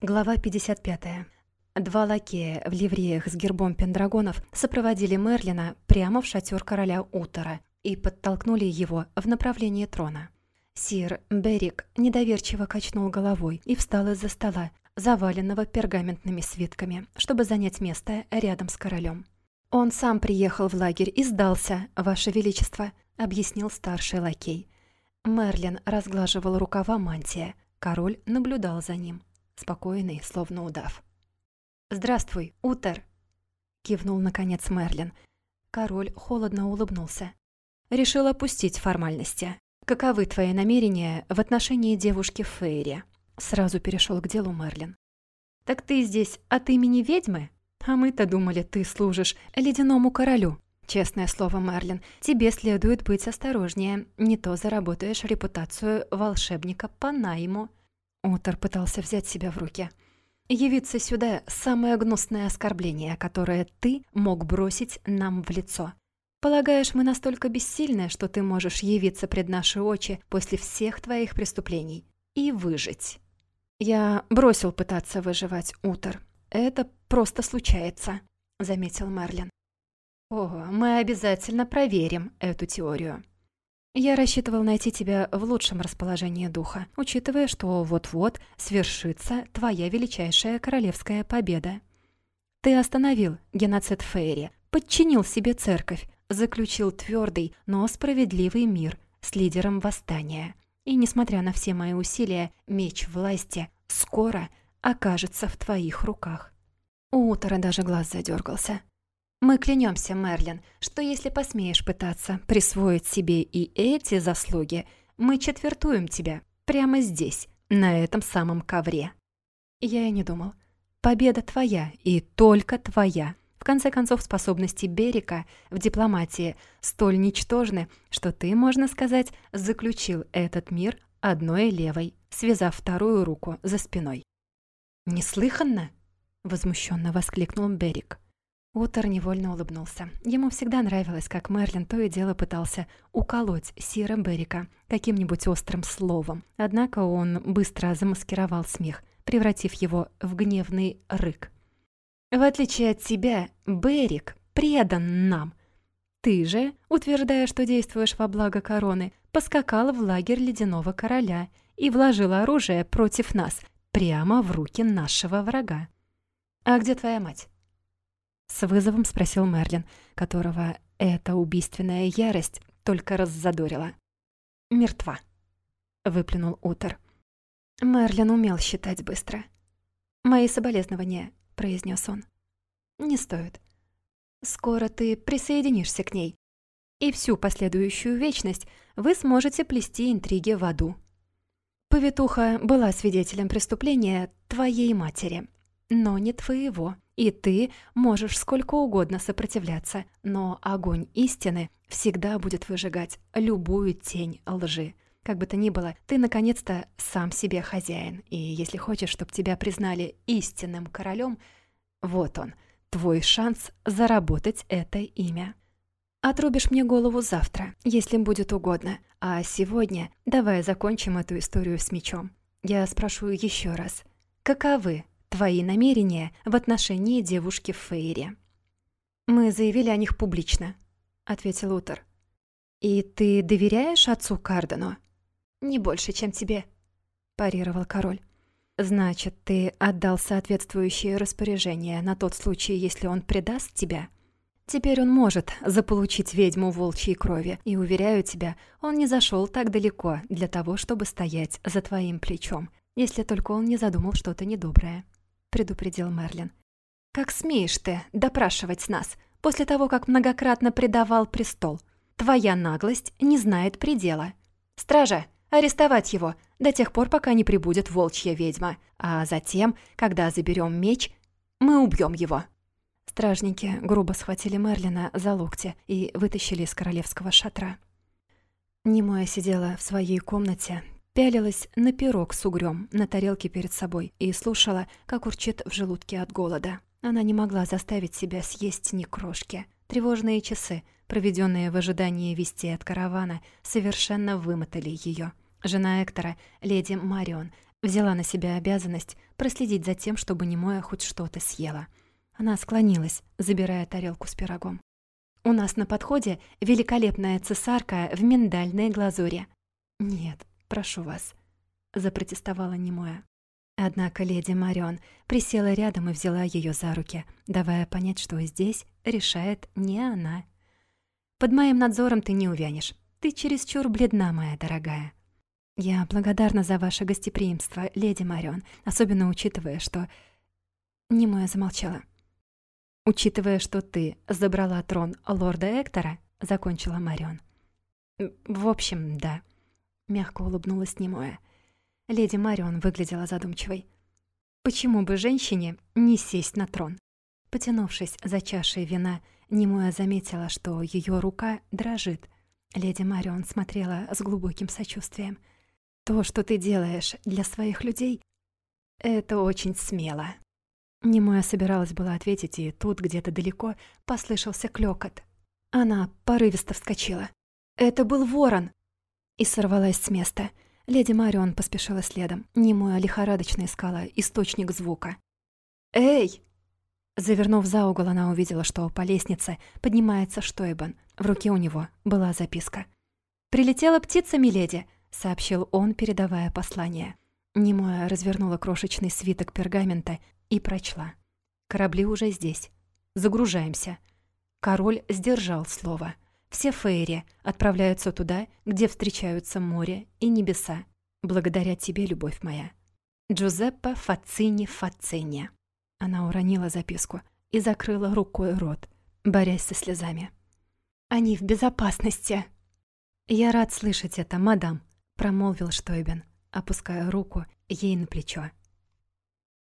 Глава 55. Два лакея в ливреях с гербом пендрагонов сопроводили Мерлина прямо в шатер короля Утора и подтолкнули его в направлении трона. Сир Берик недоверчиво качнул головой и встал из-за стола, заваленного пергаментными свитками, чтобы занять место рядом с королем. «Он сам приехал в лагерь и сдался, Ваше Величество», — объяснил старший лакей. Мерлин разглаживал рукава мантия. Король наблюдал за ним спокойный, словно удав. «Здравствуй, Утер!» — кивнул, наконец, Мерлин. Король холодно улыбнулся. «Решил опустить формальности. Каковы твои намерения в отношении девушки Фейри?» Сразу перешел к делу Мерлин. «Так ты здесь от имени ведьмы? А мы-то думали, ты служишь ледяному королю. Честное слово, Мерлин, тебе следует быть осторожнее. Не то заработаешь репутацию волшебника по найму». Утор пытался взять себя в руки. «Явиться сюда — самое гнусное оскорбление, которое ты мог бросить нам в лицо. Полагаешь, мы настолько бессильны, что ты можешь явиться пред наши очи после всех твоих преступлений и выжить?» «Я бросил пытаться выживать, Утор. Это просто случается», — заметил Мерлин. «О, мы обязательно проверим эту теорию». Я рассчитывал найти тебя в лучшем расположении духа, учитывая, что вот-вот свершится твоя величайшая королевская победа. Ты остановил геноцид Фейри, подчинил себе церковь, заключил твердый, но справедливый мир с лидером восстания. И, несмотря на все мои усилия, меч власти скоро окажется в твоих руках. У Утора даже глаз задергался. Мы клянемся, Мерлин, что если посмеешь пытаться присвоить себе и эти заслуги, мы четвертуем тебя прямо здесь, на этом самом ковре. Я и не думал. Победа твоя и только твоя. В конце концов, способности Берика в дипломатии столь ничтожны, что ты, можно сказать, заключил этот мир одной левой, связав вторую руку за спиной. «Неслыханно!» — возмущенно воскликнул Берик. Утор невольно улыбнулся. Ему всегда нравилось, как Мерлин то и дело пытался уколоть Сира Беррика каким-нибудь острым словом. Однако он быстро замаскировал смех, превратив его в гневный рык. «В отличие от тебя, Беррик предан нам. Ты же, утверждая, что действуешь во благо короны, поскакал в лагерь Ледяного Короля и вложил оружие против нас, прямо в руки нашего врага. А где твоя мать?» С вызовом спросил Мерлин, которого эта убийственная ярость только раззадорила. «Мертва», — выплюнул Утер. Мерлин умел считать быстро. «Мои соболезнования», — произнес он. «Не стоит. Скоро ты присоединишься к ней, и всю последующую вечность вы сможете плести интриги в аду. Повитуха была свидетелем преступления твоей матери, но не твоего. И ты можешь сколько угодно сопротивляться, но огонь истины всегда будет выжигать любую тень лжи. Как бы то ни было, ты наконец-то сам себе хозяин, и если хочешь, чтобы тебя признали истинным королем, вот он, твой шанс заработать это имя. Отрубишь мне голову завтра, если будет угодно, а сегодня давай закончим эту историю с мечом. Я спрошу еще раз, каковы твои намерения в отношении девушки Фейри». «Мы заявили о них публично», — ответил Утер. «И ты доверяешь отцу Кардену?» «Не больше, чем тебе», — парировал король. «Значит, ты отдал соответствующее распоряжение на тот случай, если он предаст тебя?» Теперь он может заполучить ведьму волчьей крови, и, уверяю тебя, он не зашел так далеко для того, чтобы стоять за твоим плечом, если только он не задумал что-то недоброе. — предупредил Мерлин. «Как смеешь ты допрашивать нас после того, как многократно предавал престол? Твоя наглость не знает предела. Стража, арестовать его до тех пор, пока не прибудет волчья ведьма, а затем, когда заберем меч, мы убьем его». Стражники грубо схватили Мерлина за локти и вытащили из королевского шатра. Немоя сидела в своей комнате пялилась на пирог с угрём на тарелке перед собой и слушала, как урчит в желудке от голода. Она не могла заставить себя съесть ни крошки. Тревожные часы, проведенные в ожидании вести от каравана, совершенно вымотали ее. Жена Эктора, леди Марион, Взяла на себя обязанность проследить за тем, чтобы Немоя хоть что-то съела. Она склонилась, забирая тарелку с пирогом. «У нас на подходе великолепная цесарка в миндальной глазури». «Нет, прошу вас», — запротестовала Немоя. Однако леди Марион присела рядом и взяла ее за руки, давая понять, что здесь решает не она. «Под моим надзором ты не увянешь. Ты чересчур бледна, моя дорогая». «Я благодарна за ваше гостеприимство, леди Марион, особенно учитывая, что...» Немоя замолчала. «Учитывая, что ты забрала трон лорда Эктора», — закончила Марион. «В общем, да», — мягко улыбнулась Немоя. Леди Марион выглядела задумчивой. «Почему бы женщине не сесть на трон?» Потянувшись за чашей вина, Немоя заметила, что ее рука дрожит. Леди Марион смотрела с глубоким сочувствием. «То, что ты делаешь для своих людей, это очень смело». Немоя собиралась была ответить, и тут где-то далеко послышался клёкот. Она порывисто вскочила. «Это был ворон!» И сорвалась с места — Леди Марион поспешила следом, немоя лихорадочно искала источник звука. «Эй!» Завернув за угол, она увидела, что по лестнице поднимается Штойбан. В руке у него была записка. «Прилетела птица, миледи!» — сообщил он, передавая послание. Немоя развернула крошечный свиток пергамента и прочла. «Корабли уже здесь. Загружаемся». Король сдержал слово — все фейри отправляются туда, где встречаются море и небеса. Благодаря тебе, любовь моя. Джузеппе Фацини Фацини. Она уронила записку и закрыла рукой рот, борясь со слезами. «Они в безопасности!» «Я рад слышать это, мадам», — промолвил Штойбен, опуская руку ей на плечо.